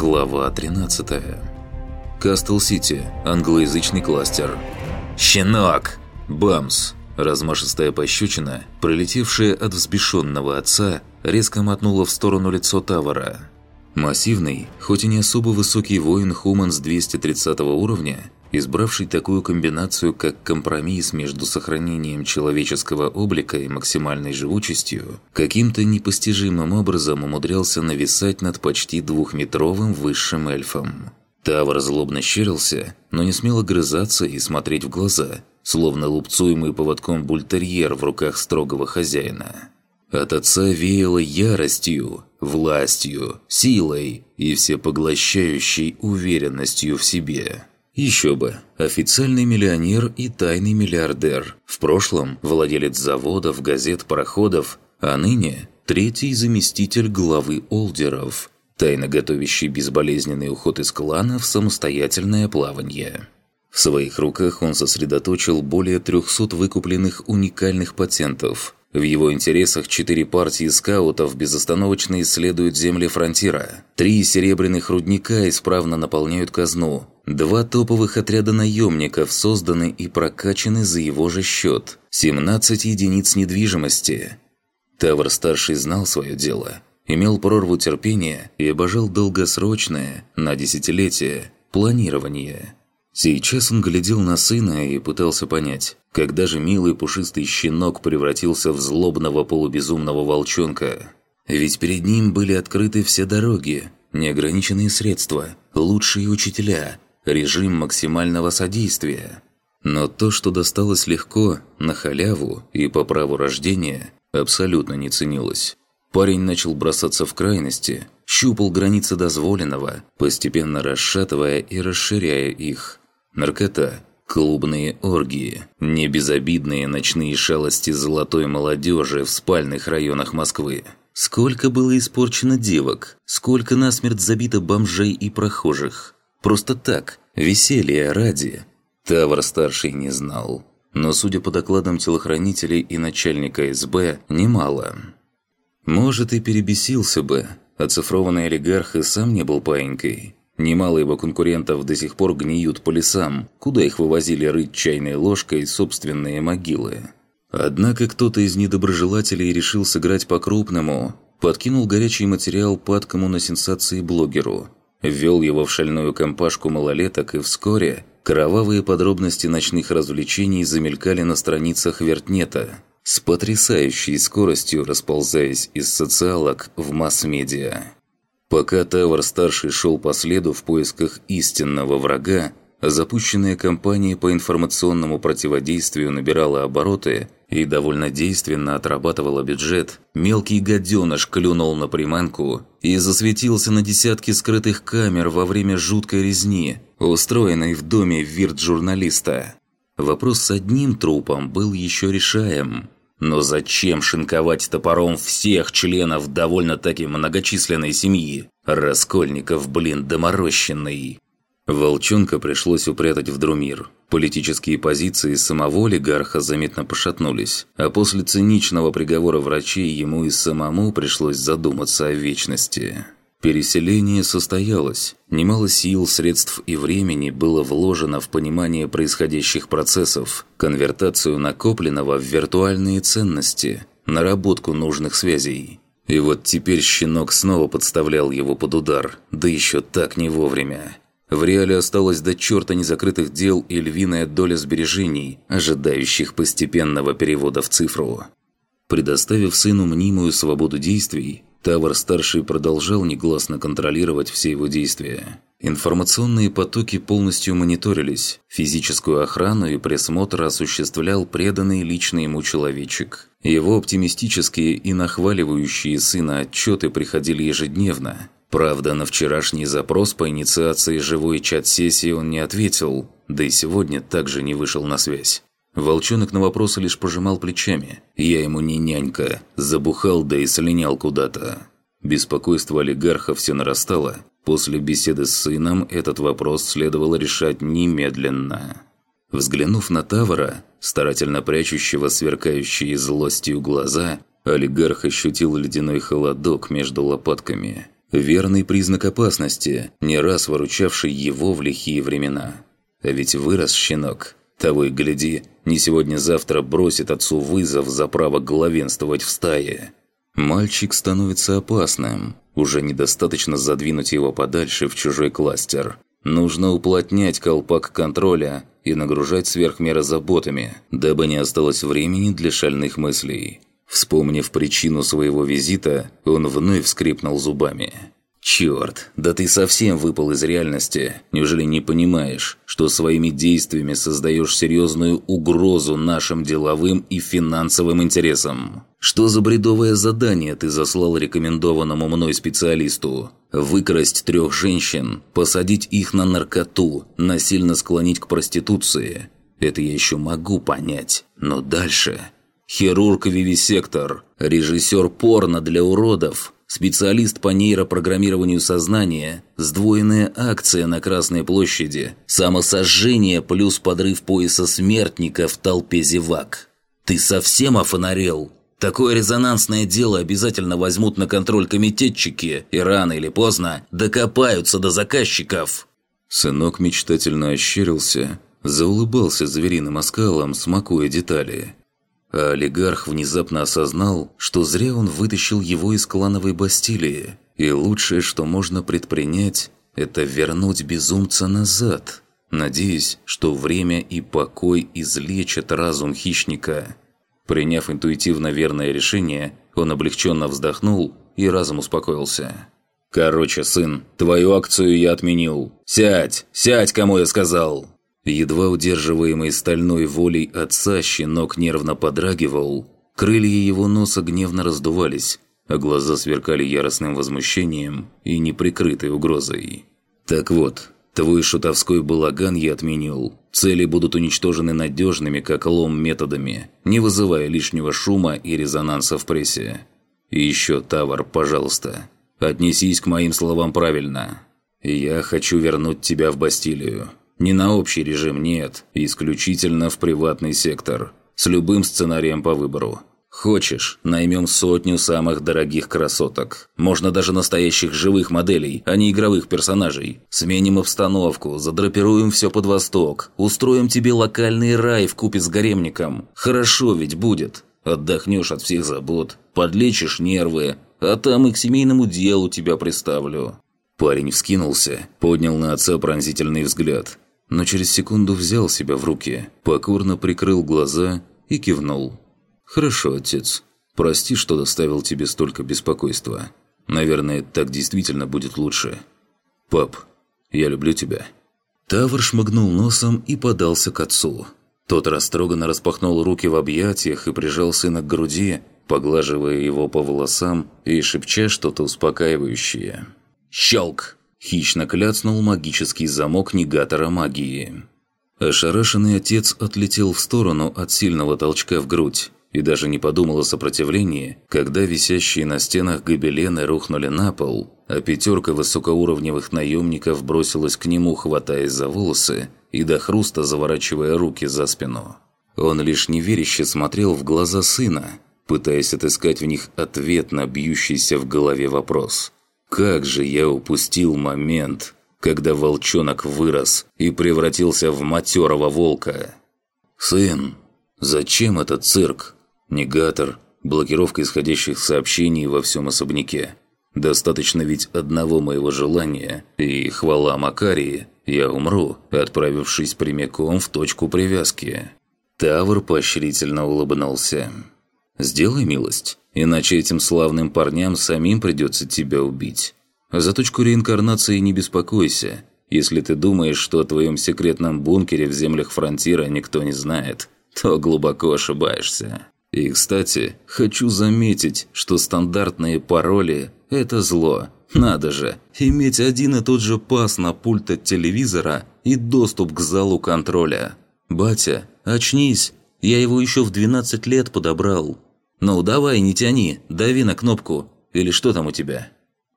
Глава 13. Кастл-Сити, англоязычный кластер. «Щенок!» Бамс! Размашистая пощечина, пролетевшая от взбешенного отца, резко мотнула в сторону лицо Тавара. Массивный, хоть и не особо высокий воин Хуманс 230 уровня, избравший такую комбинацию, как компромисс между сохранением человеческого облика и максимальной живучестью, каким-то непостижимым образом умудрялся нависать над почти двухметровым высшим эльфом. Тавр злобно щерился, но не смел огрызаться и смотреть в глаза, словно лупцуемый поводком бультерьер в руках строгого хозяина. От отца веяло яростью, властью, силой и всепоглощающей уверенностью в себе. Еще бы, официальный миллионер и тайный миллиардер. В прошлом владелец заводов, газет, пароходов, а ныне третий заместитель главы Олдеров, тайно готовящий безболезненный уход из клана в самостоятельное плавание. В своих руках он сосредоточил более 300 выкупленных уникальных патентов – в его интересах четыре партии скаутов безостановочно исследуют земли фронтира. Три серебряных рудника исправно наполняют казну. Два топовых отряда наемников созданы и прокачаны за его же счет. 17 единиц недвижимости. Тавр-старший знал свое дело. Имел прорву терпения и обожал долгосрочное, на десятилетие, планирование – Сейчас он глядел на сына и пытался понять, когда же милый пушистый щенок превратился в злобного полубезумного волчонка. Ведь перед ним были открыты все дороги, неограниченные средства, лучшие учителя, режим максимального содействия. Но то, что досталось легко, на халяву и по праву рождения, абсолютно не ценилось. Парень начал бросаться в крайности, щупал границы дозволенного, постепенно расшатывая и расширяя их – наркота, клубные оргии, небезобидные ночные шалости золотой молодежи в спальных районах Москвы. Сколько было испорчено девок, сколько насмерть забито бомжей и прохожих. Просто так, веселье ради. Тавр-старший не знал. Но, судя по докладам телохранителей и начальника СБ, немало. Может, и перебесился бы. Оцифрованный олигарх и сам не был паинькой. Немало его конкурентов до сих пор гниют по лесам, куда их вывозили рыть чайной ложкой собственные могилы. Однако кто-то из недоброжелателей решил сыграть по-крупному, подкинул горячий материал падкому на сенсации блогеру, ввел его в шальную компашку малолеток и вскоре кровавые подробности ночных развлечений замелькали на страницах Вертнета, с потрясающей скоростью расползаясь из социалок в масс-медиа. Пока Тавр-старший шел по следу в поисках истинного врага, запущенная кампания по информационному противодействию набирала обороты и довольно действенно отрабатывала бюджет, мелкий гаденыш клюнул на приманку и засветился на десятки скрытых камер во время жуткой резни, устроенной в доме вирт-журналиста. Вопрос с одним трупом был еще решаем – но зачем шинковать топором всех членов довольно-таки многочисленной семьи? Раскольников, блин, доморощенный. Волчонка пришлось упрятать в Друмир. Политические позиции самого олигарха заметно пошатнулись, а после циничного приговора врачей ему и самому пришлось задуматься о вечности. Переселение состоялось. Немало сил, средств и времени было вложено в понимание происходящих процессов, конвертацию накопленного в виртуальные ценности, наработку нужных связей. И вот теперь щенок снова подставлял его под удар, да еще так не вовремя. В реале осталось до черта незакрытых дел и львиная доля сбережений, ожидающих постепенного перевода в цифру. Предоставив сыну мнимую свободу действий, Тавр-старший продолжал негласно контролировать все его действия. Информационные потоки полностью мониторились, физическую охрану и присмотр осуществлял преданный лично ему человечек. Его оптимистические и нахваливающие сына отчеты приходили ежедневно. Правда, на вчерашний запрос по инициации живой чат-сессии он не ответил, да и сегодня также не вышел на связь. Волчонок на вопросы лишь пожимал плечами. «Я ему не нянька. Забухал, да и слинял куда-то». Беспокойство олигарха все нарастало. После беседы с сыном этот вопрос следовало решать немедленно. Взглянув на Тавара, старательно прячущего сверкающие злостью глаза, олигарх ощутил ледяной холодок между лопатками. Верный признак опасности, не раз выручавший его в лихие времена. А ведь вырос щенок. Того и гляди, не сегодня-завтра бросит отцу вызов за право главенствовать в стае. Мальчик становится опасным. Уже недостаточно задвинуть его подальше в чужой кластер. Нужно уплотнять колпак контроля и нагружать сверх меры заботами, дабы не осталось времени для шальных мыслей. Вспомнив причину своего визита, он вновь скрипнул зубами. «Чёрт, да ты совсем выпал из реальности. Неужели не понимаешь, что своими действиями создаешь серьезную угрозу нашим деловым и финансовым интересам? Что за бредовое задание ты заслал рекомендованному мной специалисту? Выкрасть трех женщин, посадить их на наркоту, насильно склонить к проституции? Это я еще могу понять, но дальше...» Хирург-вивисектор, режиссер порно для уродов, специалист по нейропрограммированию сознания, сдвоенная акция на Красной площади, самосожжение плюс подрыв пояса смертника в толпе зевак. Ты совсем офонарел? Такое резонансное дело обязательно возьмут на контроль комитетчики и рано или поздно докопаются до заказчиков. Сынок мечтательно ощерился, заулыбался звериным оскалом, смакуя детали – а олигарх внезапно осознал, что зря он вытащил его из клановой Бастилии, и лучшее, что можно предпринять, это вернуть безумца назад, надеясь, что время и покой излечат разум хищника. Приняв интуитивно верное решение, он облегченно вздохнул и разом успокоился. «Короче, сын, твою акцию я отменил. Сядь! Сядь, кому я сказал!» Едва удерживаемый стальной волей отца щенок нервно подрагивал, крылья его носа гневно раздувались, а глаза сверкали яростным возмущением и неприкрытой угрозой. «Так вот, твой шутовской балаган я отменил. Цели будут уничтожены надежными, как лом, методами, не вызывая лишнего шума и резонанса в прессе. И еще, Тавар, пожалуйста, отнесись к моим словам правильно. Я хочу вернуть тебя в Бастилию». Не на общий режим, нет. Исключительно в приватный сектор. С любым сценарием по выбору. Хочешь, наймем сотню самых дорогих красоток. Можно даже настоящих живых моделей, а не игровых персонажей. Сменим обстановку, задрапируем все под восток. Устроим тебе локальный рай в купе с гаремником. Хорошо ведь будет. Отдохнешь от всех забот, подлечишь нервы, а там и к семейному делу тебя приставлю». Парень вскинулся, поднял на отца пронзительный взгляд но через секунду взял себя в руки, покорно прикрыл глаза и кивнул. «Хорошо, отец. Прости, что доставил тебе столько беспокойства. Наверное, так действительно будет лучше. Пап, я люблю тебя». Тавр шмыгнул носом и подался к отцу. Тот растроганно распахнул руки в объятиях и прижал сына к груди, поглаживая его по волосам и шепча что-то успокаивающее. «Щелк!» Хищно кляцнул магический замок негатора магии. Ошарашенный отец отлетел в сторону от сильного толчка в грудь и даже не подумал о сопротивлении, когда висящие на стенах гобелены рухнули на пол, а пятерка высокоуровневых наемников бросилась к нему, хватаясь за волосы и до хруста заворачивая руки за спину. Он лишь неверяще смотрел в глаза сына, пытаясь отыскать в них ответ на бьющийся в голове вопрос – как же я упустил момент, когда волчонок вырос и превратился в матерого волка. «Сын, зачем этот цирк? Негатор, блокировка исходящих сообщений во всем особняке. Достаточно ведь одного моего желания, и хвала Макарии, я умру, отправившись прямиком в точку привязки». Тавр поощрительно улыбнулся. «Сделай милость, Иначе этим славным парням самим придется тебя убить. За точку реинкарнации не беспокойся. Если ты думаешь, что о твоем секретном бункере в землях Фронтира никто не знает, то глубоко ошибаешься. И, кстати, хочу заметить, что стандартные пароли – это зло. Надо же, иметь один и тот же пас на пульт от телевизора и доступ к залу контроля. «Батя, очнись, я его еще в 12 лет подобрал». «Ну, давай, не тяни, дави на кнопку. Или что там у тебя?»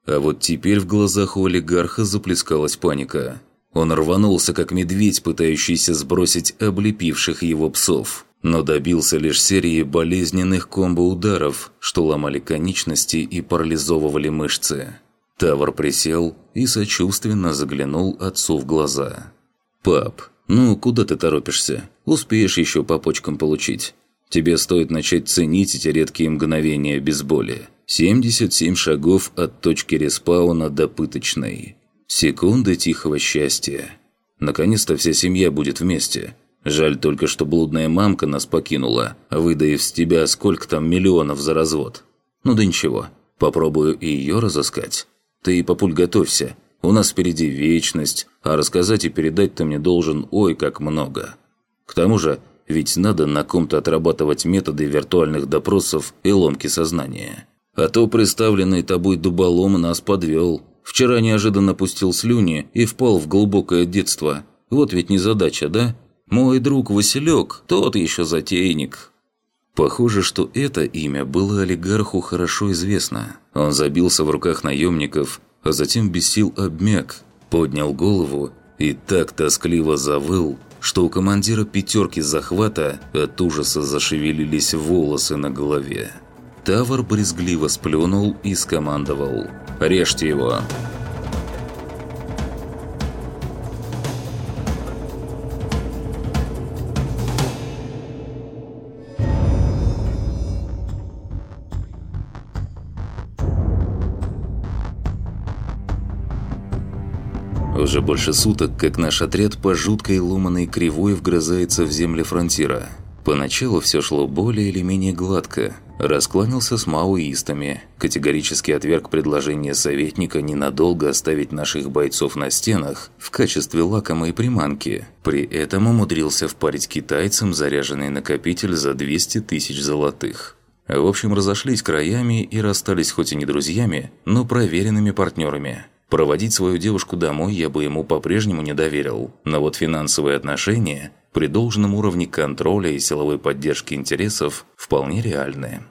А вот теперь в глазах у олигарха заплескалась паника. Он рванулся, как медведь, пытающийся сбросить облепивших его псов, но добился лишь серии болезненных комбо-ударов, что ломали конечности и парализовывали мышцы. Тавр присел и сочувственно заглянул отцу в глаза. «Пап, ну куда ты торопишься? Успеешь еще по почкам получить. Тебе стоит начать ценить эти редкие мгновения без боли. 77 шагов от точки респауна до пыточной. Секунды тихого счастья. Наконец-то вся семья будет вместе. Жаль только, что блудная мамка нас покинула, выдаив с тебя сколько там миллионов за развод. Ну да ничего, попробую и ее разыскать. Ты, папуль, готовься. У нас впереди вечность, а рассказать и передать ты мне должен ой как много. К тому же, ведь надо на ком-то отрабатывать методы виртуальных допросов и ломки сознания. А то представленный тобой дуболом нас подвел. Вчера неожиданно пустил слюни и впал в глубокое детство. Вот ведь незадача, да? Мой друг Василек, тот еще затейник. Похоже, что это имя было олигарху хорошо известно. Он забился в руках наемников, а затем без сил обмяк, поднял голову и так тоскливо завыл, что у командира пятерки захвата от ужаса зашевелились волосы на голове. Тавр брезгливо сплюнул и скомандовал «Режьте его!» Уже больше суток, как наш отряд по жуткой ломаной кривой вгрызается в земли фронтира. Поначалу все шло более или менее гладко. Раскланялся с маоистами, категорически отверг предложение советника ненадолго оставить наших бойцов на стенах в качестве лакомой приманки. При этом умудрился впарить китайцам заряженный накопитель за 200 тысяч золотых. В общем, разошлись краями и расстались хоть и не друзьями, но проверенными партнерами – Проводить свою девушку домой я бы ему по-прежнему не доверил, но вот финансовые отношения при должном уровне контроля и силовой поддержки интересов вполне реальные.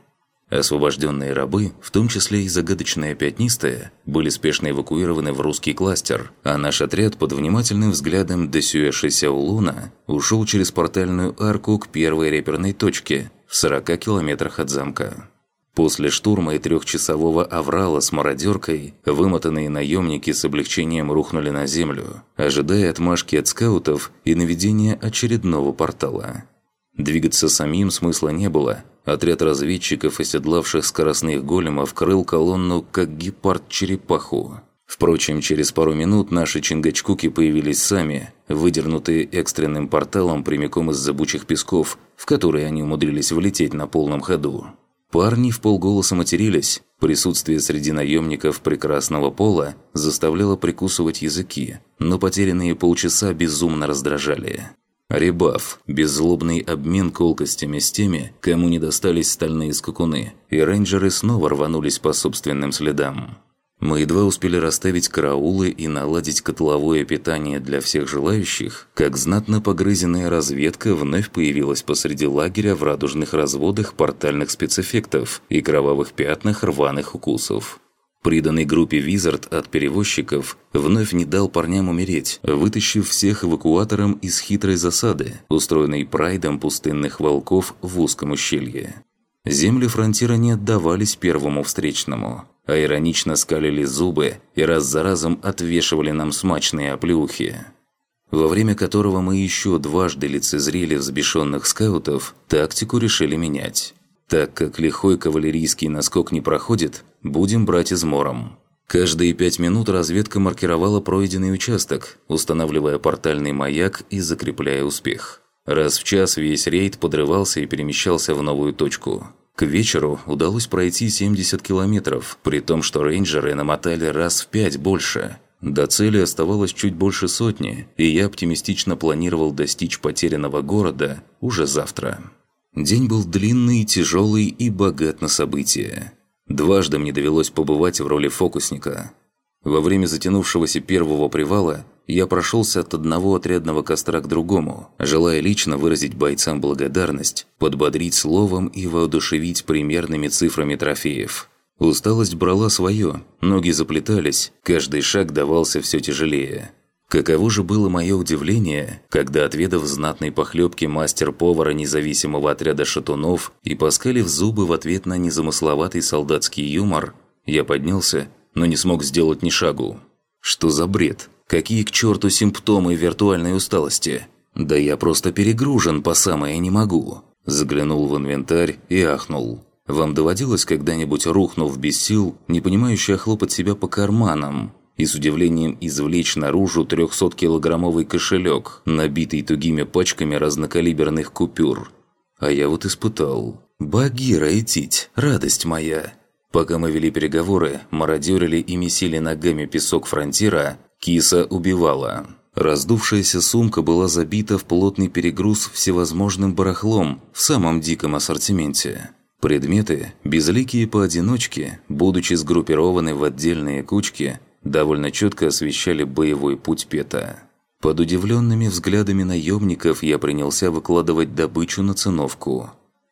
Освобожденные рабы, в том числе и загадочные пятнистые, были спешно эвакуированы в русский кластер, а наш отряд под внимательным взглядом Десюэши Сяолуна ушел через портальную арку к первой реперной точке в 40 километрах от замка. После штурма и трехчасового аврала с мародеркой, вымотанные наемники с облегчением рухнули на землю, ожидая отмашки от скаутов и наведения очередного портала. Двигаться самим смысла не было. Отряд разведчиков, оседлавших скоростных големов, крыл колонну, как гепард черепаху. Впрочем, через пару минут наши чингачкуки появились сами, выдернутые экстренным порталом прямиком из забучих песков, в которые они умудрились влететь на полном ходу. Парни в полголоса матерились. Присутствие среди наемников прекрасного пола заставляло прикусывать языки, но потерянные полчаса безумно раздражали. Ребаф – беззлобный обмен колкостями с теми, кому не достались стальные скакуны, и рейнджеры снова рванулись по собственным следам. Мы едва успели расставить караулы и наладить котловое питание для всех желающих, как знатно погрызенная разведка вновь появилась посреди лагеря в радужных разводах портальных спецэффектов и кровавых пятнах рваных укусов. Приданный группе «Визард» от перевозчиков вновь не дал парням умереть, вытащив всех эвакуатором из хитрой засады, устроенной прайдом пустынных волков в узком ущелье. Земли фронтира не отдавались первому встречному, а иронично скалили зубы и раз за разом отвешивали нам смачные оплюхи. Во время которого мы еще дважды лицезрели взбешенных скаутов, тактику решили менять. Так как лихой кавалерийский наскок не проходит, будем брать измором. Каждые пять минут разведка маркировала пройденный участок, устанавливая портальный маяк и закрепляя успех. Раз в час весь рейд подрывался и перемещался в новую точку. К вечеру удалось пройти 70 километров, при том, что рейнджеры намотали раз в пять больше. До цели оставалось чуть больше сотни, и я оптимистично планировал достичь потерянного города уже завтра. День был длинный, тяжелый и богат на события. Дважды мне довелось побывать в роли фокусника. Во время затянувшегося первого привала я прошелся от одного отрядного костра к другому, желая лично выразить бойцам благодарность, подбодрить словом и воодушевить примерными цифрами трофеев. Усталость брала свое, ноги заплетались, каждый шаг давался все тяжелее. Каково же было мое удивление, когда, отведав знатной похлебки мастер-повара независимого отряда шатунов и поскалив зубы в ответ на незамысловатый солдатский юмор, я поднялся но не смог сделать ни шагу. Что за бред? Какие к черту симптомы виртуальной усталости? Да я просто перегружен по самое не могу. Заглянул в инвентарь и ахнул. Вам доводилось когда-нибудь, рухнув без сил, не понимающий хлопать себя по карманам и с удивлением извлечь наружу 300-килограммовый кошелек, набитый тугими пачками разнокалиберных купюр? А я вот испытал. «Багира этить, радость моя!» Пока мы вели переговоры, мародерили и месили ногами песок фронтира, киса убивала. Раздувшаяся сумка была забита в плотный перегруз всевозможным барахлом в самом диком ассортименте. Предметы, безликие поодиночке, будучи сгруппированы в отдельные кучки, довольно четко освещали боевой путь Пета. Под удивленными взглядами наемников я принялся выкладывать добычу на циновку.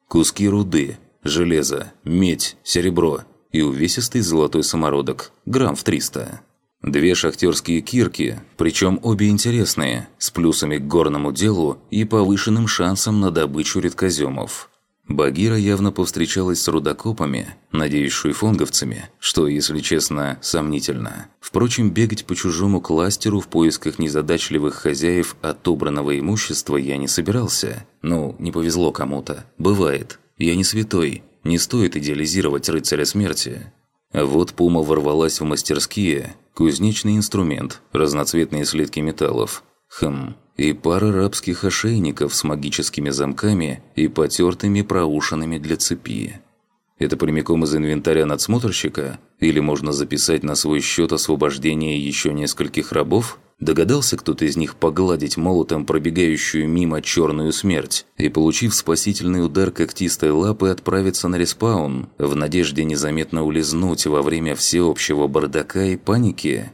Куски руды, железо, медь, серебро и увесистый золотой самородок, грамм в 300. Две шахтерские кирки, причем обе интересные, с плюсами к горному делу и повышенным шансом на добычу редкоземов. Багира явно повстречалась с рудокопами, надеюсь, шуйфонговцами, что, если честно, сомнительно. Впрочем, бегать по чужому кластеру в поисках незадачливых хозяев отобранного имущества я не собирался. Ну, не повезло кому-то. Бывает. Я не святой. Не стоит идеализировать рыцаря смерти. А вот Пума ворвалась в мастерские, кузнечный инструмент, разноцветные слитки металлов. Хм, и пара рабских ошейников с магическими замками и потертыми проушинами для цепи. Это прямиком из инвентаря надсмотрщика? Или можно записать на свой счет освобождение еще нескольких рабов? Догадался кто-то из них погладить молотом пробегающую мимо черную смерть и, получив спасительный удар когтистой лапы, отправиться на респаун, в надежде незаметно улизнуть во время всеобщего бардака и паники?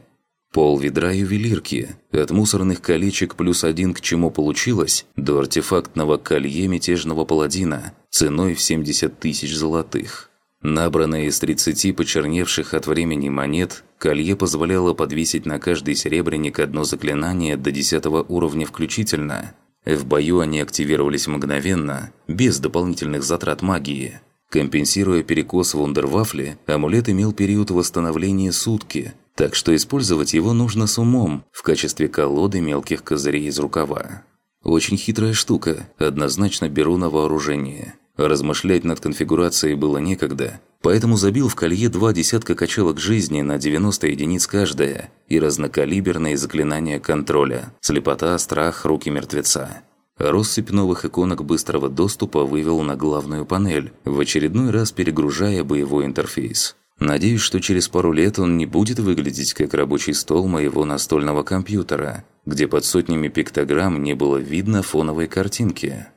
Пол ведра ювелирки, от мусорных колечек плюс один к чему получилось, до артефактного колье мятежного паладина, ценой в 70 тысяч золотых. Набранное из 30 почерневших от времени монет, колье позволяло подвесить на каждый серебряник одно заклинание до 10 уровня включительно. В бою они активировались мгновенно, без дополнительных затрат магии. Компенсируя перекос вундервафли, амулет имел период восстановления сутки, так что использовать его нужно с умом, в качестве колоды мелких козырей из рукава. Очень хитрая штука, однозначно беру на вооружение. Размышлять над конфигурацией было некогда, поэтому забил в колье два десятка качалок жизни на 90 единиц каждая и разнокалиберные заклинания контроля, слепота, страх, руки мертвеца. Россыпь новых иконок быстрого доступа вывел на главную панель, в очередной раз перегружая боевой интерфейс. Надеюсь, что через пару лет он не будет выглядеть как рабочий стол моего настольного компьютера, где под сотнями пиктограмм не было видно фоновой картинки.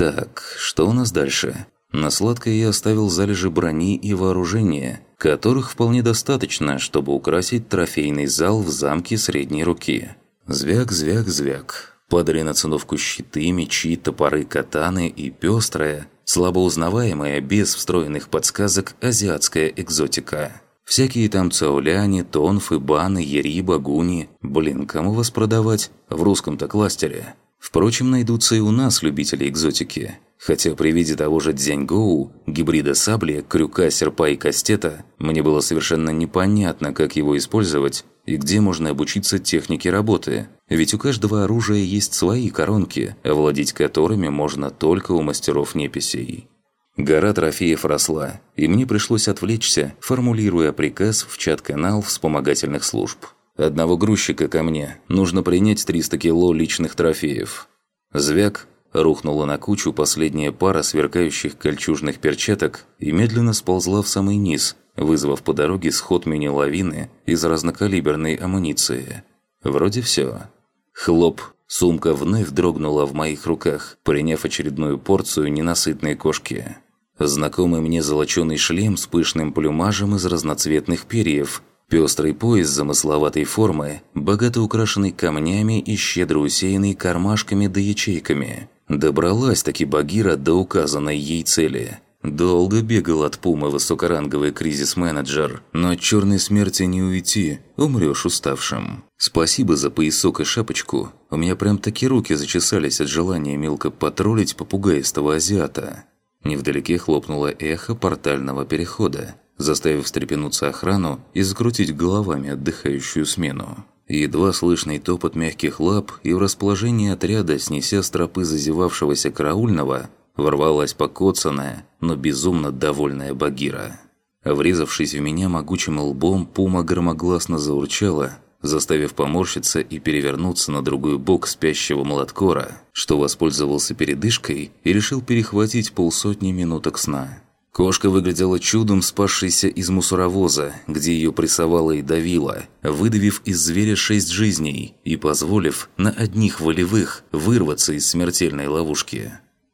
Так, что у нас дальше? На сладкое я оставил залежи брони и вооружения, которых вполне достаточно, чтобы украсить трофейный зал в замке средней руки. Звяк, звяк, звяк. Падали на циновку щиты, мечи, топоры, катаны и пестрая, слабо узнаваемая, без встроенных подсказок, азиатская экзотика. Всякие там цауляни, тонфы, баны, яри, багуни. Блин, кому вас продавать? В русском-то кластере. Впрочем, найдутся и у нас любители экзотики. Хотя при виде того же дзяньгоу, гибрида сабли, крюка, серпа и кастета, мне было совершенно непонятно, как его использовать и где можно обучиться технике работы. Ведь у каждого оружия есть свои коронки, овладеть которыми можно только у мастеров неписей. Гора трофеев росла, и мне пришлось отвлечься, формулируя приказ в чат-канал вспомогательных служб. Одного грузчика ко мне. Нужно принять 300 кило личных трофеев. Звяк рухнула на кучу последняя пара сверкающих кольчужных перчаток и медленно сползла в самый низ, вызвав по дороге сход мини-лавины из разнокалиберной амуниции. Вроде все. Хлоп. Сумка вновь дрогнула в моих руках, приняв очередную порцию ненасытной кошки. Знакомый мне золоченый шлем с пышным плюмажем из разноцветных перьев Пестрый пояс замысловатой формы, богато украшенный камнями и щедро усеянный кармашками да ячейками. Добралась-таки Багира до указанной ей цели. Долго бегал от Пумы высокоранговый кризис-менеджер, но от черной смерти не уйти, умрешь уставшим. Спасибо за поясок и шапочку, у меня прям таки руки зачесались от желания мелко потроллить попугаистого азиата. Невдалеке хлопнуло эхо портального перехода. Заставив встрепенуться охрану и закрутить головами отдыхающую смену. Едва слышный топот мягких лап и в расположении отряда, снеся с тропы зазевавшегося караульного, ворвалась покоцанная, но безумно довольная Багира. Врезавшись в меня могучим лбом, пума громогласно заурчала, заставив поморщиться и перевернуться на другой бок спящего молоткора, что воспользовался передышкой и решил перехватить полсотни минуток сна. Кошка выглядела чудом, спасшейся из мусоровоза, где ее прессовало и давило, выдавив из зверя шесть жизней и позволив на одних волевых вырваться из смертельной ловушки.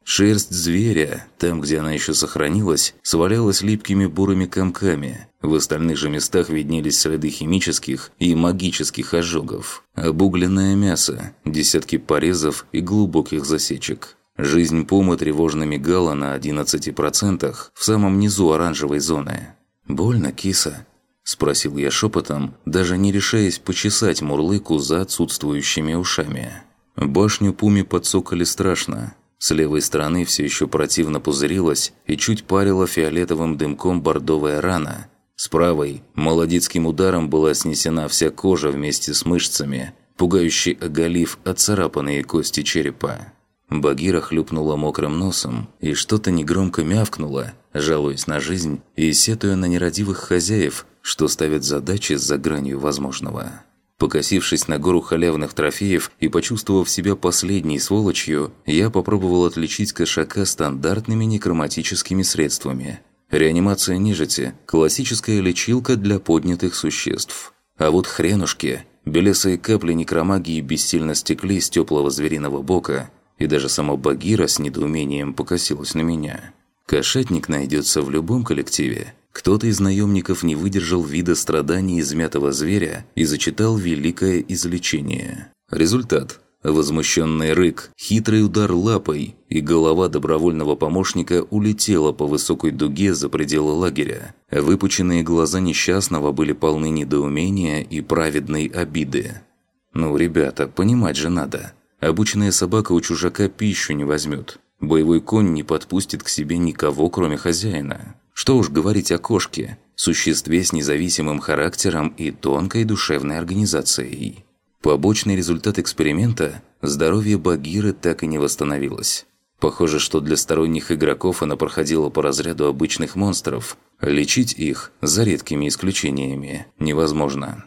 Шерсть зверя, там, где она еще сохранилась, свалялась липкими бурыми комками. В остальных же местах виднелись следы химических и магических ожогов. Обугленное мясо, десятки порезов и глубоких засечек. Жизнь Пумы тревожно мигала на 11% в самом низу оранжевой зоны. «Больно, киса?» – спросил я шепотом, даже не решаясь почесать мурлыку за отсутствующими ушами. Башню Пуми подсокали страшно. С левой стороны все еще противно пузырилась и чуть парила фиолетовым дымком бордовая рана. С правой молодецким ударом была снесена вся кожа вместе с мышцами, пугающе оголив отцарапанные кости черепа. Багира хлюпнула мокрым носом и что-то негромко мявкнула, жалуясь на жизнь и сетуя на нерадивых хозяев, что ставят задачи за гранью возможного. Покосившись на гору халявных трофеев и почувствовав себя последней сволочью, я попробовал отличить кошака стандартными некроматическими средствами. Реанимация нежити – классическая лечилка для поднятых существ. А вот хренушки – белесые капли некромагии бессильно стекли с теплого звериного бока – и даже сама Багира с недоумением покосилась на меня. Кошатник найдется в любом коллективе. Кто-то из наемников не выдержал вида страданий измятого зверя и зачитал великое излечение. Результат – возмущенный рык, хитрый удар лапой, и голова добровольного помощника улетела по высокой дуге за пределы лагеря. Выпученные глаза несчастного были полны недоумения и праведной обиды. «Ну, ребята, понимать же надо. Обученная собака у чужака пищу не возьмет. Боевой конь не подпустит к себе никого, кроме хозяина. Что уж говорить о кошке, существе с независимым характером и тонкой душевной организацией. Побочный результат эксперимента – здоровье Багиры так и не восстановилось. Похоже, что для сторонних игроков она проходила по разряду обычных монстров. Лечить их, за редкими исключениями, невозможно.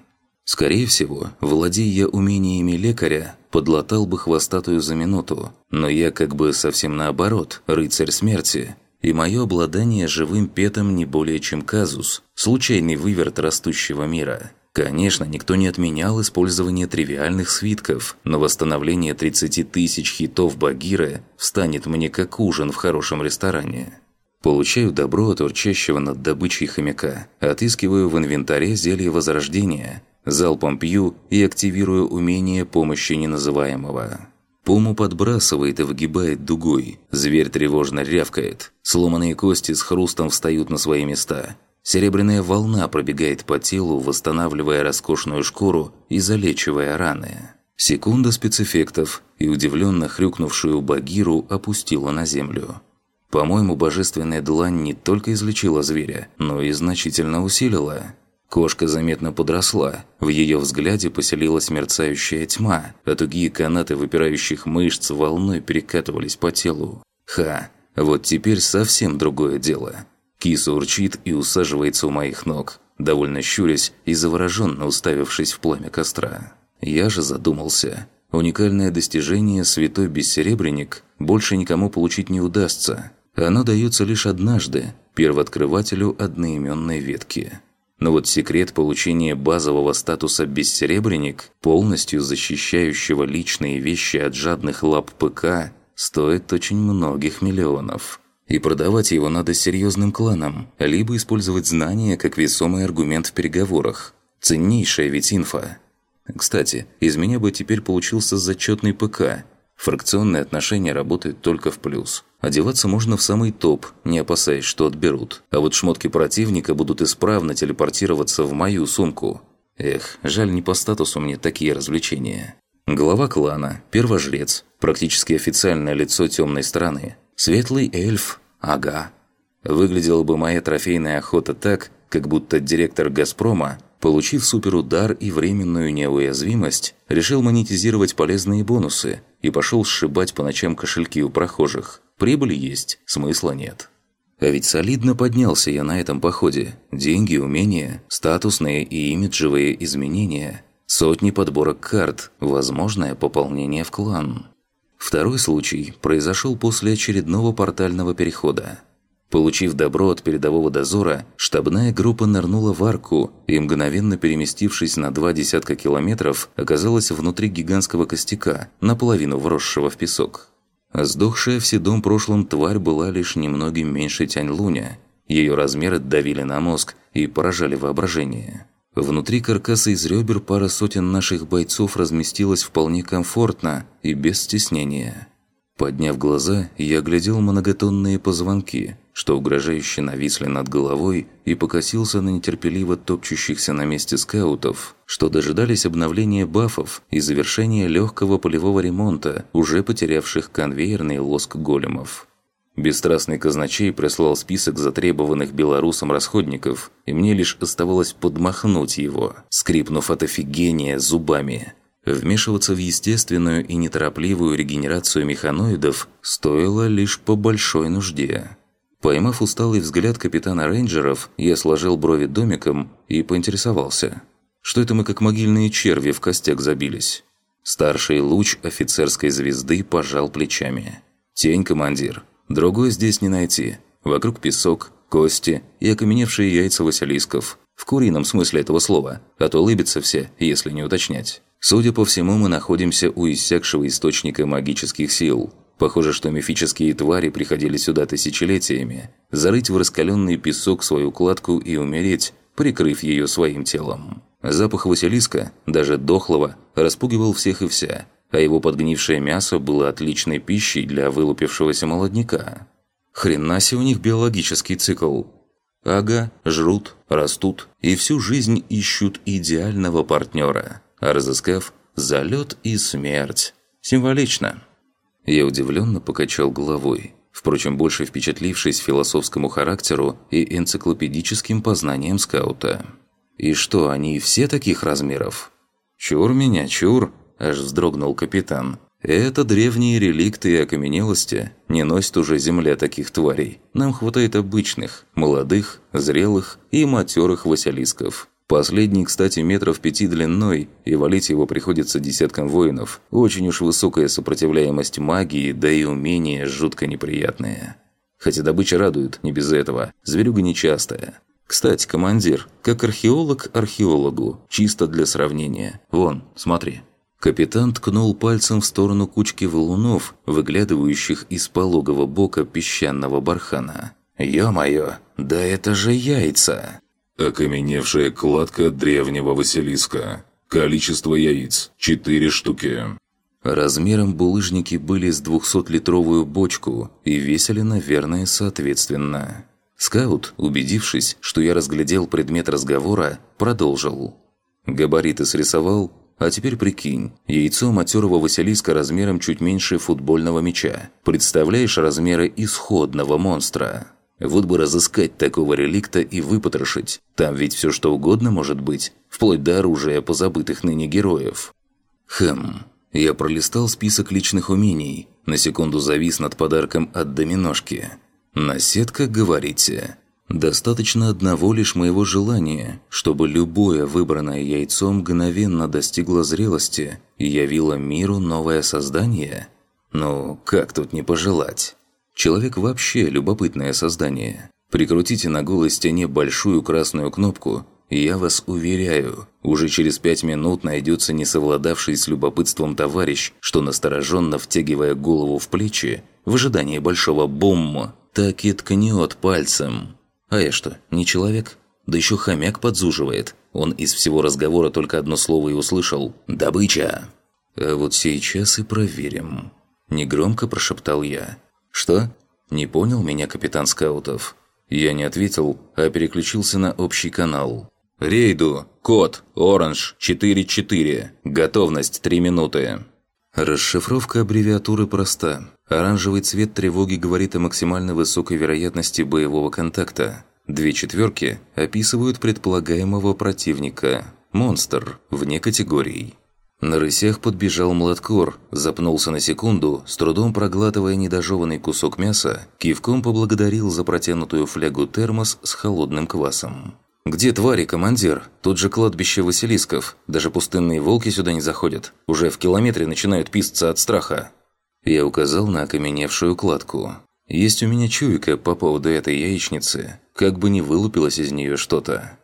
Скорее всего, владея умениями лекаря, подлатал бы хвостатую за минуту, но я как бы совсем наоборот, рыцарь смерти, и мое обладание живым петом не более чем казус, случайный выверт растущего мира. Конечно, никто не отменял использование тривиальных свитков, но восстановление 30 тысяч хитов Багира встанет мне как ужин в хорошем ресторане. Получаю добро от урчащего над добычей хомяка, отыскиваю в инвентаре зелье возрождения – Залпом пью и активирую умение помощи неназываемого. Пуму подбрасывает и выгибает дугой. Зверь тревожно рявкает. Сломанные кости с хрустом встают на свои места. Серебряная волна пробегает по телу, восстанавливая роскошную шкуру и залечивая раны. Секунда спецэффектов, и удивленно хрюкнувшую Багиру опустила на землю. По-моему, божественная длань не только излечила зверя, но и значительно усилила. Кошка заметно подросла, в ее взгляде поселилась мерцающая тьма, а тугие канаты выпирающих мышц волной перекатывались по телу. Ха, вот теперь совсем другое дело. Киса урчит и усаживается у моих ног, довольно щурясь и завороженно уставившись в пламя костра. Я же задумался. Уникальное достижение «Святой Бессеребренник» больше никому получить не удастся. Оно дается лишь однажды, первооткрывателю одноименной ветки. Но вот секрет получения базового статуса «бессеребренник», полностью защищающего личные вещи от жадных лап ПК, стоит очень многих миллионов. И продавать его надо серьезным кланам, либо использовать знания как весомый аргумент в переговорах. Ценнейшая ведь инфа. Кстати, из меня бы теперь получился зачетный ПК. Фракционные отношения работают только в плюс – Одеваться можно в самый топ, не опасаясь, что отберут. А вот шмотки противника будут исправно телепортироваться в мою сумку. Эх, жаль, не по статусу мне такие развлечения. Глава клана, первожрец, практически официальное лицо темной стороны. Светлый эльф, ага. Выглядела бы моя трофейная охота так, как будто директор «Газпрома», получив суперудар и временную неуязвимость, решил монетизировать полезные бонусы и пошел сшибать по ночам кошельки у прохожих. Прибыль есть, смысла нет. А ведь солидно поднялся я на этом походе. Деньги, умения, статусные и имиджевые изменения, сотни подборок карт, возможное пополнение в клан. Второй случай произошел после очередного портального перехода. Получив добро от передового дозора, штабная группа нырнула в арку и, мгновенно переместившись на два десятка километров, оказалась внутри гигантского костяка, наполовину вросшего в песок. Сдохшая в седом прошлом тварь была лишь немногим меньше Тянь-Луня. Ее размеры давили на мозг и поражали воображение. Внутри каркаса из ребер пара сотен наших бойцов разместилась вполне комфортно и без стеснения. Подняв глаза, я глядел многотонные позвонки, что угрожающе нависли над головой и покосился на нетерпеливо топчущихся на месте скаутов, что дожидались обновления бафов и завершения легкого полевого ремонта, уже потерявших конвейерный лоск големов. Бесстрастный казначей прислал список затребованных белорусам расходников, и мне лишь оставалось подмахнуть его, скрипнув от офигения зубами. Вмешиваться в естественную и неторопливую регенерацию механоидов стоило лишь по большой нужде. Поймав усталый взгляд капитана рейнджеров, я сложил брови домиком и поинтересовался. Что это мы как могильные черви в костяк забились? Старший луч офицерской звезды пожал плечами. «Тень, командир. Другой здесь не найти. Вокруг песок, кости и окаменевшие яйца василисков. В курином смысле этого слова, а то улыбятся все, если не уточнять. Судя по всему, мы находимся у иссякшего источника магических сил. Похоже, что мифические твари приходили сюда тысячелетиями, зарыть в раскаленный песок свою кладку и умереть, прикрыв ее своим телом. Запах Василиска, даже дохлого, распугивал всех и вся, а его подгнившее мясо было отличной пищей для вылупившегося молодняка. Хрена себе у них биологический цикл. Ага, жрут, растут и всю жизнь ищут идеального партнера, а разыскав – залет и смерть. Символично. Я удивленно покачал головой, впрочем, больше впечатлившись философскому характеру и энциклопедическим познанием скаута. «И что, они все таких размеров?» «Чур меня, чур!» – аж вздрогнул капитан. «Это древние реликты и окаменелости. Не носит уже земля таких тварей. Нам хватает обычных, молодых, зрелых и матерых василисков. Последний, кстати, метров пяти длиной, и валить его приходится десяткам воинов. Очень уж высокая сопротивляемость магии, да и умения жутко неприятные. Хотя добыча радует, не без этого. Зверюга нечастая. Кстати, командир, как археолог археологу, чисто для сравнения. Вон, смотри. Капитан ткнул пальцем в сторону кучки валунов, выглядывающих из пологого бока песчаного бархана. «Ё-моё, да это же яйца!» Окаменевшая кладка древнего Василиска. Количество яиц – 4 штуки. Размером булыжники были с 200-литровую бочку и весили, наверное, соответственно. Скаут, убедившись, что я разглядел предмет разговора, продолжил. Габариты срисовал, а теперь прикинь, яйцо матерого Василиска размером чуть меньше футбольного мяча. Представляешь размеры исходного монстра? Вот бы разыскать такого реликта и выпотрошить. Там ведь все что угодно может быть, вплоть до оружия позабытых ныне героев. Хм, я пролистал список личных умений, на секунду завис над подарком от доминошки. Наседка, говорите? Достаточно одного лишь моего желания, чтобы любое выбранное яйцо мгновенно достигло зрелости и явило миру новое создание? Ну, как тут не пожелать? Человек вообще любопытное создание. Прикрутите на голой стене большую красную кнопку, и я вас уверяю, уже через пять минут найдется не совладавший с любопытством товарищ, что настороженно втягивая голову в плечи, в ожидании большого бомма, так и ткнет пальцем. А я что, не человек? Да еще хомяк подзуживает. Он из всего разговора только одно слово и услышал «Добыча!» А вот сейчас и проверим. Негромко прошептал я. «Что?» Не понял меня капитан скаутов. Я не ответил, а переключился на общий канал. «Рейду! Код! Оранж! 4-4! Готовность 3 минуты!» Расшифровка аббревиатуры проста. Оранжевый цвет тревоги говорит о максимально высокой вероятности боевого контакта. Две четверки описывают предполагаемого противника – монстр, вне категорий. На рысях подбежал младкор, запнулся на секунду, с трудом проглатывая недожеванный кусок мяса, кивком поблагодарил за протянутую флягу термос с холодным квасом. «Где твари, командир? Тут же кладбище Василисков. Даже пустынные волки сюда не заходят. Уже в километре начинают писаться от страха». Я указал на окаменевшую кладку. «Есть у меня чуйка по поводу этой яичницы. Как бы ни вылупилось из нее что-то».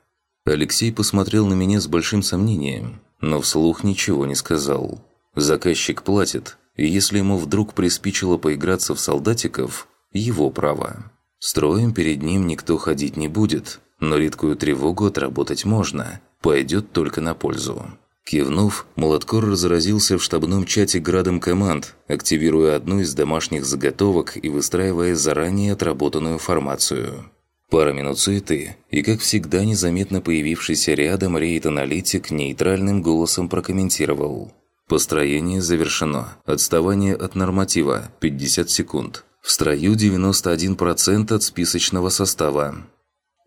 Алексей посмотрел на меня с большим сомнением, но вслух ничего не сказал. Заказчик платит, и если ему вдруг приспичило поиграться в солдатиков, его право. Строем перед ним никто ходить не будет, но редкую тревогу отработать можно, пойдет только на пользу. Кивнув, Молоткор разразился в штабном чате градом команд, активируя одну из домашних заготовок и выстраивая заранее отработанную формацию. Пара минут суеты, и, как всегда, незаметно появившийся рядом рейд-аналитик нейтральным голосом прокомментировал. Построение завершено. Отставание от норматива – 50 секунд. В строю 91% от списочного состава.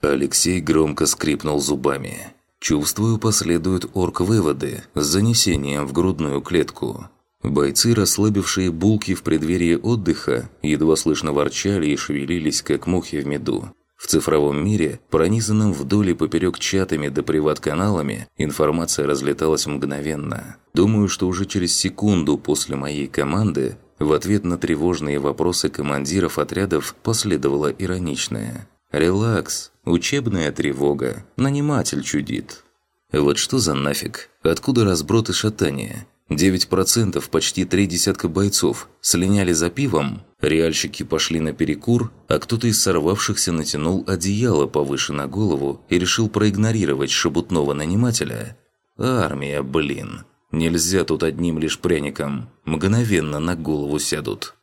Алексей громко скрипнул зубами. Чувствую, последуют орг-выводы с занесением в грудную клетку. Бойцы, расслабившие булки в преддверии отдыха, едва слышно ворчали и шевелились, как мухи в меду. В цифровом мире, пронизанном вдоль и поперек чатами да приват-каналами, информация разлеталась мгновенно. Думаю, что уже через секунду после моей команды в ответ на тревожные вопросы командиров отрядов последовало ироничное. «Релакс, учебная тревога, наниматель чудит». Вот что за нафиг? Откуда разброд и шатание? 9% почти три десятка бойцов слиняли за пивом, реальщики пошли на перекур, а кто-то из сорвавшихся натянул одеяло повыше на голову и решил проигнорировать шебутного нанимателя. Армия, блин. Нельзя тут одним лишь пряником. Мгновенно на голову сядут.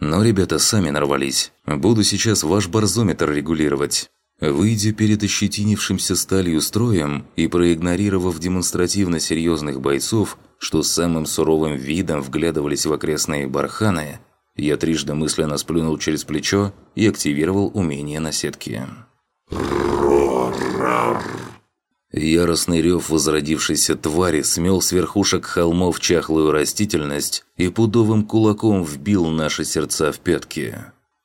Но ребята сами нарвались. Буду сейчас ваш барзометр регулировать. Выйдя перед ощетинившимся сталью строем и проигнорировав демонстративно серьезных бойцов, что самым суровым видом вглядывались в окрестные барханы, я трижды мысленно сплюнул через плечо и активировал умение на сетке. Яростный рев возродившейся твари смел с верхушек холмов чахлую растительность и пудовым кулаком вбил наши сердца в пятки.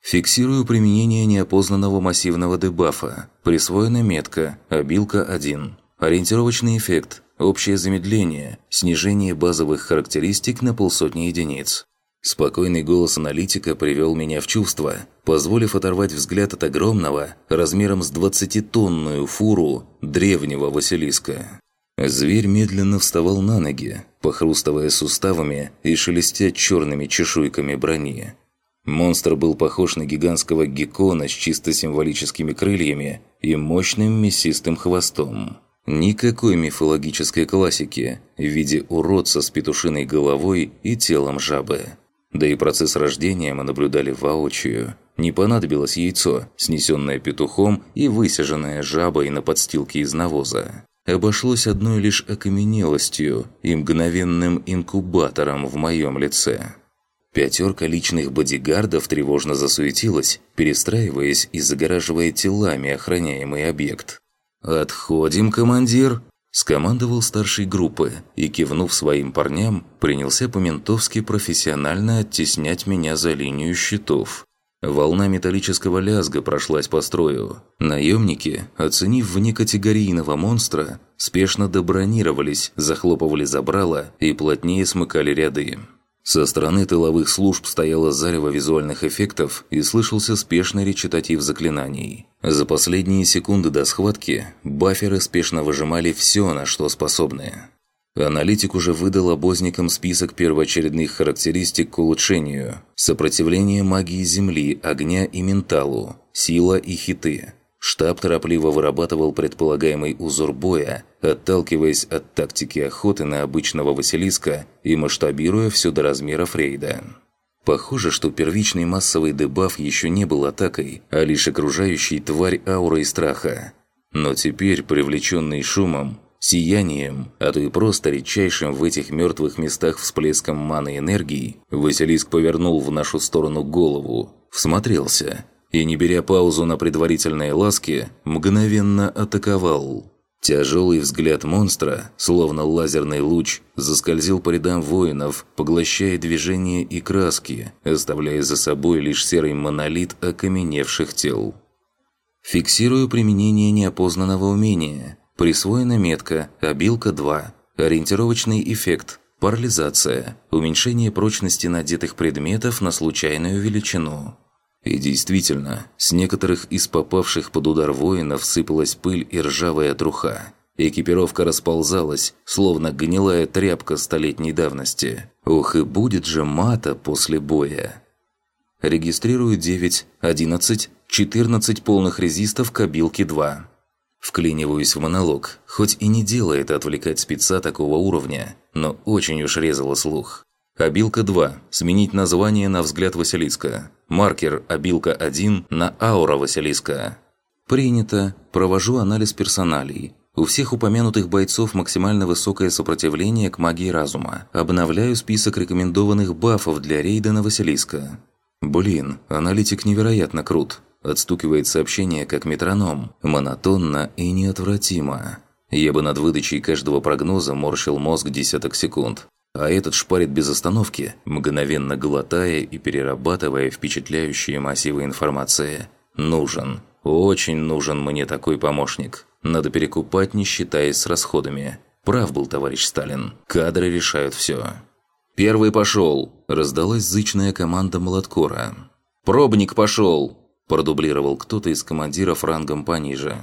Фиксирую применение неопознанного массивного дебафа. Присвоена метка «Обилка 1». Ориентировочный эффект. Общее замедление. Снижение базовых характеристик на полсотни единиц. Спокойный голос аналитика привел меня в чувство, позволив оторвать взгляд от огромного, размером с 20-тонную фуру, древнего Василиска. Зверь медленно вставал на ноги, похрустывая суставами и шелестя черными чешуйками брони. Монстр был похож на гигантского геккона с чисто символическими крыльями и мощным мясистым хвостом. Никакой мифологической классики в виде уродца с петушиной головой и телом жабы. Да и процесс рождения мы наблюдали воочию. Не понадобилось яйцо, снесенное петухом и высаженное жабой на подстилке из навоза. Обошлось одной лишь окаменелостью и мгновенным инкубатором в моем лице. Пятерка личных бодигардов тревожно засуетилась, перестраиваясь и загораживая телами охраняемый объект. «Отходим, командир!» – скомандовал старший группы и, кивнув своим парням, принялся по-ментовски профессионально оттеснять меня за линию щитов. Волна металлического лязга прошлась по строю. Наемники, оценив внекатегорийного монстра, спешно добронировались, захлопывали забрала и плотнее смыкали ряды. Со стороны тыловых служб стояло зарево визуальных эффектов и слышался спешный речитатив заклинаний. За последние секунды до схватки баферы спешно выжимали все, на что способны. Аналитик уже выдал обозникам список первоочередных характеристик к улучшению. Сопротивление магии Земли, огня и менталу, сила и хиты – Штаб торопливо вырабатывал предполагаемый узор боя, отталкиваясь от тактики охоты на обычного Василиска и масштабируя все до размеров рейда. Похоже, что первичный массовый дебаф еще не был атакой, а лишь окружающей тварь аурой страха. Но теперь, привлеченный шумом, сиянием, а то и просто редчайшим в этих мертвых местах всплеском маны энергии, Василиск повернул в нашу сторону голову, всмотрелся и, не беря паузу на предварительные ласки, мгновенно атаковал. Тяжелый взгляд монстра, словно лазерный луч, заскользил по рядам воинов, поглощая движения и краски, оставляя за собой лишь серый монолит окаменевших тел. Фиксирую применение неопознанного умения. Присвоена метка «Обилка 2». Ориентировочный эффект «Парализация». Уменьшение прочности надетых предметов на случайную величину. И действительно, с некоторых из попавших под удар воинов сыпалась пыль и ржавая труха. Экипировка расползалась, словно гнилая тряпка столетней давности. Ух, и будет же мата после боя. Регистрирую 9, 11, 14 полных резистов кабилки 2. Вклиниваюсь в монолог, хоть и не делает отвлекать спеца такого уровня, но очень уж резало слух. Обилка 2. Сменить название на взгляд Василиска. Маркер обилка 1 на аура Василиска. Принято. Провожу анализ персоналей. У всех упомянутых бойцов максимально высокое сопротивление к магии разума. Обновляю список рекомендованных бафов для рейда на Василиска. Блин, аналитик невероятно крут. Отстукивает сообщение как метроном. Монотонно и неотвратимо. Я бы над выдачей каждого прогноза морщил мозг десяток секунд. А этот шпарит без остановки, мгновенно глотая и перерабатывая впечатляющие массивы информации. Нужен, очень нужен мне такой помощник. Надо перекупать, не считаясь с расходами. Прав был товарищ Сталин. Кадры решают все. «Первый пошел!» – раздалась зычная команда молоткора. «Пробник пошел!» – продублировал кто-то из командиров рангом пониже.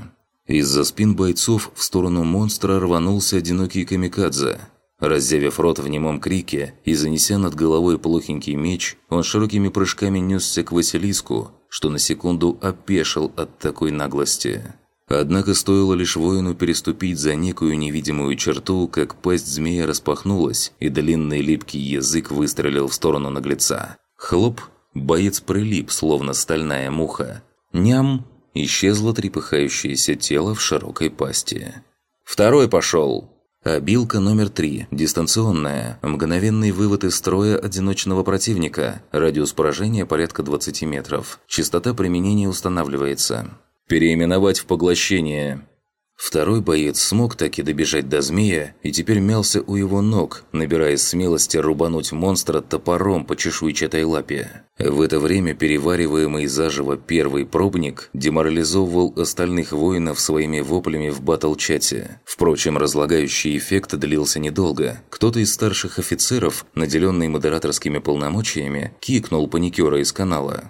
Из-за спин бойцов в сторону монстра рванулся одинокий камикадзе – Раззявив рот в немом крике и занеся над головой плохенький меч, он широкими прыжками несся к Василиску, что на секунду опешил от такой наглости. Однако стоило лишь воину переступить за некую невидимую черту, как пасть змея распахнулась, и длинный липкий язык выстрелил в сторону наглеца. Хлоп! Боец прилип, словно стальная муха. Ням! Исчезло трепыхающееся тело в широкой пасти. «Второй пошел!» Обилка номер три. Дистанционная. Мгновенный вывод из строя одиночного противника. Радиус поражения порядка 20 метров. Частота применения устанавливается. Переименовать в поглощение. Второй боец смог таки добежать до змея и теперь мялся у его ног, набираясь смелости рубануть монстра топором по чешуйчатой лапе. В это время перевариваемый заживо первый пробник деморализовывал остальных воинов своими воплями в батл-чате. Впрочем, разлагающий эффект длился недолго. Кто-то из старших офицеров, наделенный модераторскими полномочиями, кикнул паникера из канала.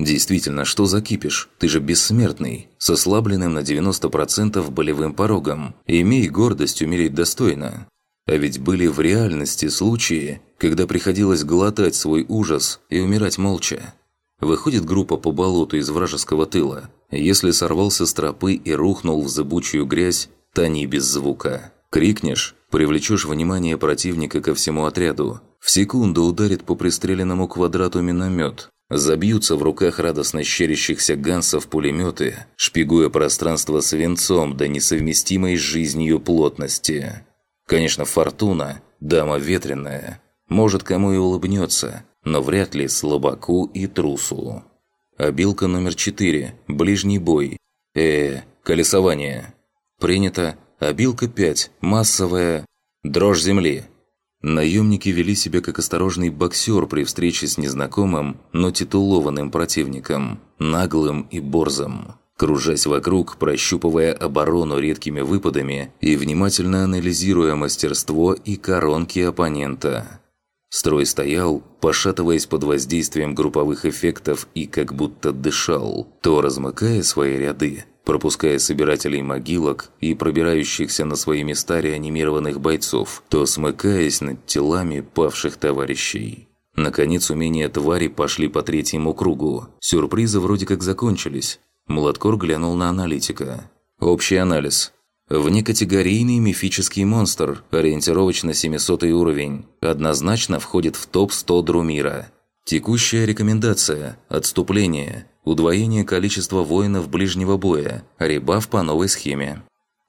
Действительно, что за кипиш? Ты же бессмертный, с ослабленным на 90% болевым порогом. Имей гордость умереть достойно. А ведь были в реальности случаи, когда приходилось глотать свой ужас и умирать молча. Выходит группа по болоту из вражеского тыла. Если сорвался с тропы и рухнул в зыбучую грязь, тони без звука. Крикнешь, привлечешь внимание противника ко всему отряду. В секунду ударит по пристреленному квадрату миномет, Забьются в руках радостно щерящихся гансов пулеметы, шпигуя пространство свинцом до несовместимой с жизнью плотности. Конечно, Фортуна – дама ветреная. Может, кому и улыбнется, но вряд ли слабаку и трусу. Обилка номер 4. Ближний бой. Э, колесование. Принято. Обилка 5. Массовая. Дрожь земли. Наемники вели себя как осторожный боксер при встрече с незнакомым, но титулованным противником, наглым и борзым. Кружась вокруг, прощупывая оборону редкими выпадами и внимательно анализируя мастерство и коронки оппонента. Строй стоял, пошатываясь под воздействием групповых эффектов и как будто дышал, то размыкая свои ряды, пропуская собирателей могилок и пробирающихся на свои места реанимированных бойцов, то смыкаясь над телами павших товарищей. Наконец умения твари пошли по третьему кругу. Сюрпризы вроде как закончились. Младкор глянул на аналитика. Общий анализ. Внекатегорийный мифический монстр, ориентировочно 700 уровень, однозначно входит в топ-100 Друмира. Текущая рекомендация – отступление, удвоение количества воинов ближнего боя, ребаф по новой схеме.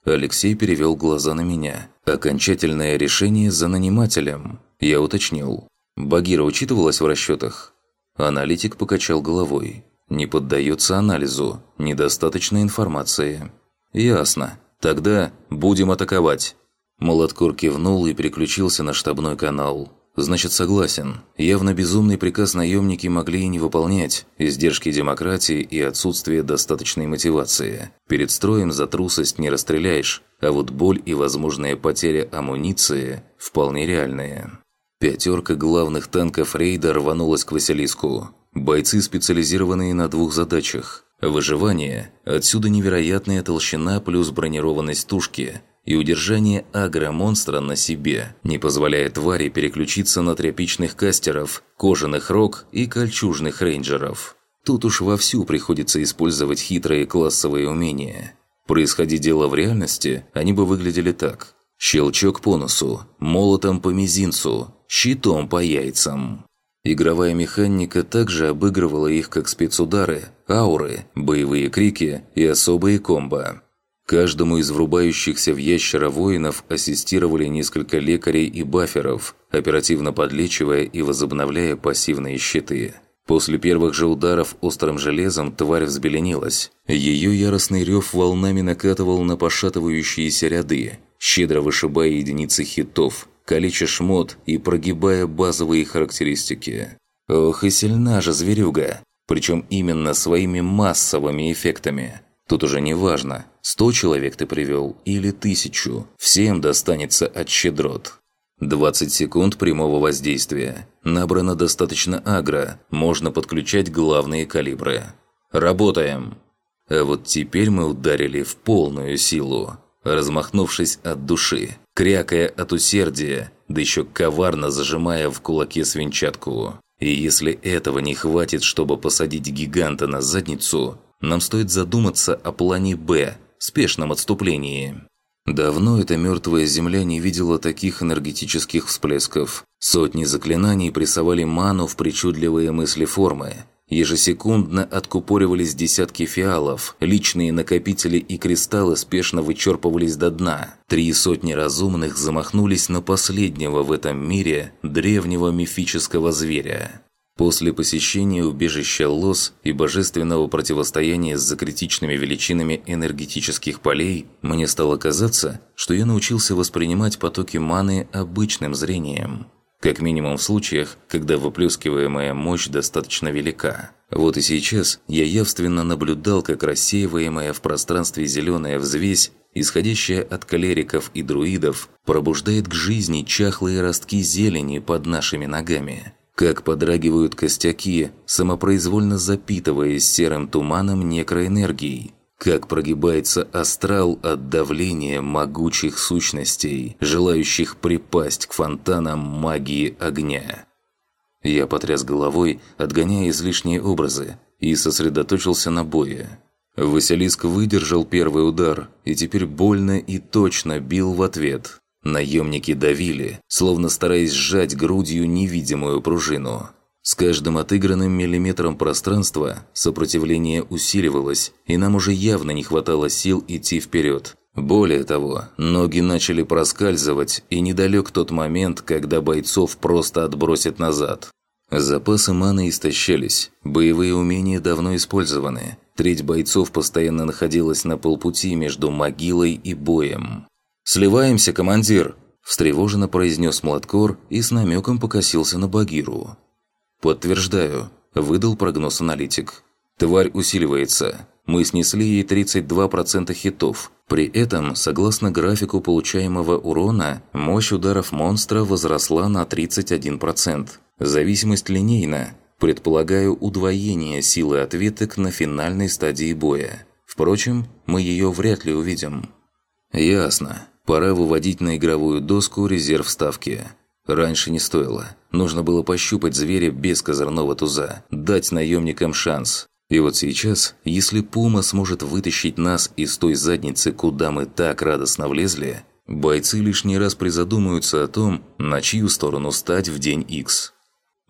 Алексей перевел глаза на меня. Окончательное решение за нанимателем. Я уточнил. Багира учитывалась в расчетах? Аналитик покачал головой. Не поддается анализу, недостаточно информации. Ясно. Тогда будем атаковать. Молоткор кивнул и переключился на штабной канал. Значит, согласен. Явно безумный приказ наемники могли и не выполнять. Издержки демократии и отсутствие достаточной мотивации. Перед строем за трусость не расстреляешь, а вот боль и возможная потеря амуниции вполне реальные. Пятерка главных танков рейда рванулась к Василиску. Бойцы, специализированные на двух задачах. Выживание, отсюда невероятная толщина плюс бронированность тушки – и удержание агромонстра на себе, не позволяя твари переключиться на тряпичных кастеров, кожаных рог и кольчужных рейнджеров. Тут уж вовсю приходится использовать хитрые классовые умения. Происходи дело в реальности, они бы выглядели так. Щелчок по носу, молотом по мизинцу, щитом по яйцам. Игровая механика также обыгрывала их как спецудары, ауры, боевые крики и особые комбо. Каждому из врубающихся в ящера воинов ассистировали несколько лекарей и баферов, оперативно подлечивая и возобновляя пассивные щиты. После первых же ударов острым железом тварь взбеленилась. Ее яростный рев волнами накатывал на пошатывающиеся ряды, щедро вышибая единицы хитов, калеча шмот и прогибая базовые характеристики. Ох и сильна же зверюга, причем именно своими массовыми эффектами – Тут уже не важно, сто человек ты привел или тысячу, всем достанется от щедрот. 20 секунд прямого воздействия. Набрано достаточно агро, можно подключать главные калибры. Работаем! А вот теперь мы ударили в полную силу, размахнувшись от души, крякая от усердия, да еще коварно зажимая в кулаке свинчатку. И если этого не хватит, чтобы посадить гиганта на задницу, нам стоит задуматься о плане «Б» – спешном отступлении. Давно эта мертвая земля не видела таких энергетических всплесков. Сотни заклинаний прессовали ману в причудливые мысли-формы. Ежесекундно откупоривались десятки фиалов, личные накопители и кристаллы спешно вычерпывались до дна. Три сотни разумных замахнулись на последнего в этом мире древнего мифического зверя. После посещения убежища Лос и божественного противостояния с закритичными величинами энергетических полей, мне стало казаться, что я научился воспринимать потоки маны обычным зрением. Как минимум в случаях, когда выплескиваемая мощь достаточно велика. Вот и сейчас я явственно наблюдал, как рассеиваемая в пространстве зеленая взвесь, исходящая от калериков и друидов, пробуждает к жизни чахлые ростки зелени под нашими ногами как подрагивают костяки, самопроизвольно запитываясь серым туманом некроэнергией, как прогибается астрал от давления могучих сущностей, желающих припасть к фонтанам магии огня. Я потряс головой, отгоняя излишние образы, и сосредоточился на бое. Василиск выдержал первый удар и теперь больно и точно бил в ответ, Наемники давили, словно стараясь сжать грудью невидимую пружину. С каждым отыгранным миллиметром пространства сопротивление усиливалось, и нам уже явно не хватало сил идти вперед. Более того, ноги начали проскальзывать, и недалек тот момент, когда бойцов просто отбросят назад. Запасы маны истощались, боевые умения давно использованы. Треть бойцов постоянно находилась на полпути между могилой и боем. «Сливаемся, командир!» – встревоженно произнес Младкор и с намеком покосился на Багиру. «Подтверждаю», – выдал прогноз аналитик. «Тварь усиливается. Мы снесли ей 32% хитов. При этом, согласно графику получаемого урона, мощь ударов монстра возросла на 31%. Зависимость линейна. Предполагаю удвоение силы ответок на финальной стадии боя. Впрочем, мы ее вряд ли увидим». «Ясно. Пора выводить на игровую доску резерв ставки. Раньше не стоило. Нужно было пощупать зверя без козырного туза, дать наемникам шанс. И вот сейчас, если Пума сможет вытащить нас из той задницы, куда мы так радостно влезли, бойцы лишний раз призадумаются о том, на чью сторону стать в день X.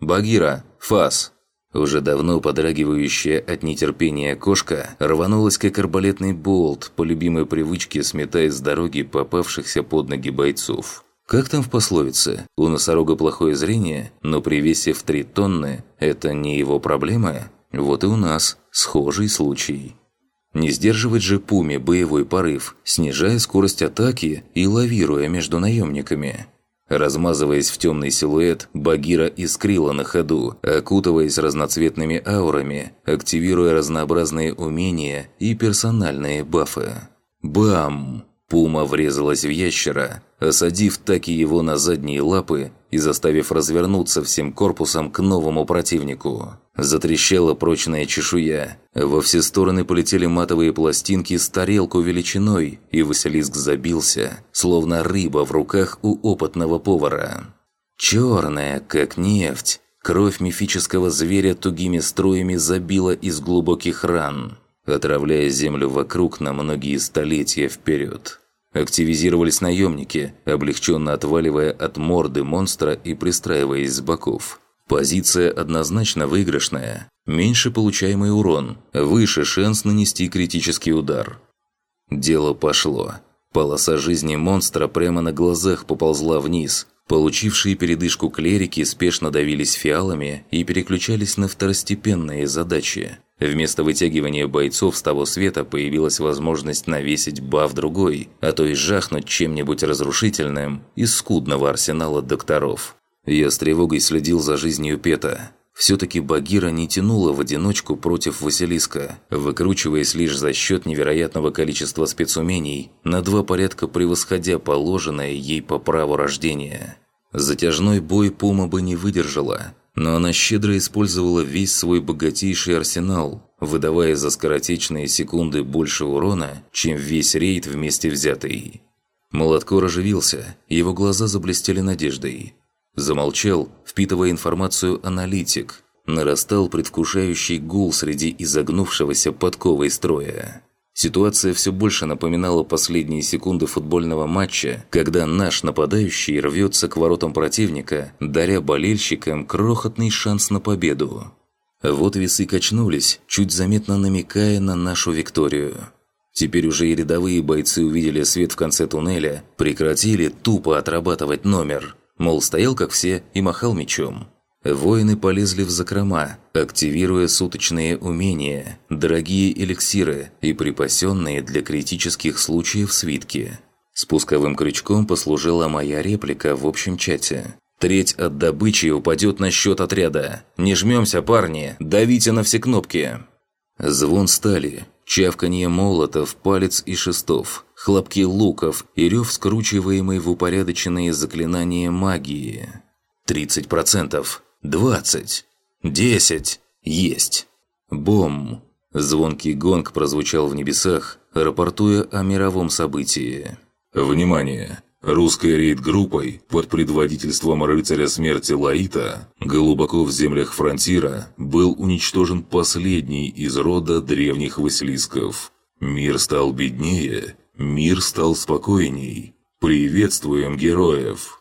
«Багира! Фас!» Уже давно подрагивающая от нетерпения кошка рванулась как арбалетный болт, по любимой привычке сметая с дороги попавшихся под ноги бойцов. Как там в пословице? У носорога плохое зрение, но при весе в три тонны это не его проблема? Вот и у нас схожий случай. Не сдерживать же Пуме боевой порыв, снижая скорость атаки и лавируя между наемниками. Размазываясь в темный силуэт, Багира искрила на ходу, окутываясь разноцветными аурами, активируя разнообразные умения и персональные бафы. Бам! Пума врезалась в ящера, осадив таки его на задние лапы и заставив развернуться всем корпусом к новому противнику. Затрещала прочная чешуя. Во все стороны полетели матовые пластинки с тарелку величиной, и Василиск забился, словно рыба в руках у опытного повара. Черная, как нефть, кровь мифического зверя тугими струями забила из глубоких ран, отравляя землю вокруг на многие столетия вперед. Активизировались наемники, облегченно отваливая от морды монстра и пристраиваясь с боков. Позиция однозначно выигрышная. Меньше получаемый урон, выше шанс нанести критический удар. Дело пошло. Полоса жизни монстра прямо на глазах поползла вниз. Получившие передышку клерики спешно давились фиалами и переключались на второстепенные задачи – Вместо вытягивания бойцов с того света появилась возможность навесить баф другой, а то и жахнуть чем-нибудь разрушительным из скудного арсенала докторов. Я с тревогой следил за жизнью Пета. Все-таки Багира не тянула в одиночку против Василиска, выкручиваясь лишь за счет невероятного количества спецумений, на два порядка превосходя положенное ей по праву рождения. Затяжной бой Пума бы не выдержала, но она щедро использовала весь свой богатейший арсенал, выдавая за скоротечные секунды больше урона, чем весь рейд вместе взятый. Молоткор оживился, его глаза заблестели надеждой. Замолчал, впитывая информацию аналитик. Нарастал предвкушающий гул среди изогнувшегося подковой строя. Ситуация все больше напоминала последние секунды футбольного матча, когда наш нападающий рвется к воротам противника, даря болельщикам крохотный шанс на победу. Вот весы качнулись, чуть заметно намекая на нашу викторию. Теперь уже и рядовые бойцы увидели свет в конце туннеля, прекратили тупо отрабатывать номер. Мол, стоял как все и махал мечом. Воины полезли в закрома, активируя суточные умения, дорогие эликсиры и припасенные для критических случаев свитки. Спусковым крючком послужила моя реплика в общем чате. «Треть от добычи упадет на счет отряда. Не жмемся, парни, давите на все кнопки!» Звон стали, чавканье молотов, палец и шестов, хлопки луков и рев, скручиваемый в упорядоченные заклинания магии. «Тридцать процентов!» «Двадцать! Десять! Есть!» Бом! Звонкий гонг прозвучал в небесах, рапортуя о мировом событии. «Внимание! Русской рейд-группой под предводительством рыцаря смерти Лаита глубоко в землях фронтира был уничтожен последний из рода древних Василисков. Мир стал беднее, мир стал спокойней. Приветствуем героев!»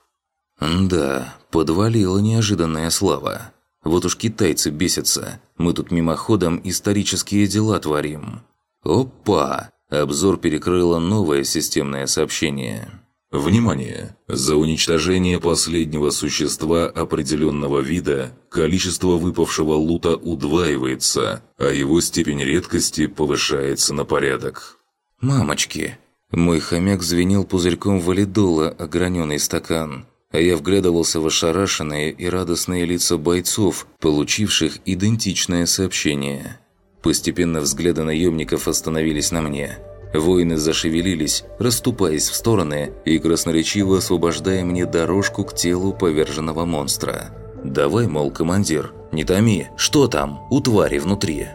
«Да, подвалила неожиданная слава. Вот уж китайцы бесятся. Мы тут мимоходом исторические дела творим». «Опа!» Обзор перекрыло новое системное сообщение. Внимание! За уничтожение последнего существа определенного вида количество выпавшего лута удваивается, а его степень редкости повышается на порядок. «Мамочки!» Мой хомяк звенел пузырьком валидола ограненный стакан а я вглядывался в ошарашенные и радостные лица бойцов, получивших идентичное сообщение. Постепенно взгляды наемников остановились на мне. Воины зашевелились, расступаясь в стороны и красноречиво освобождая мне дорожку к телу поверженного монстра. «Давай, мол, командир, не томи, что там у твари внутри?»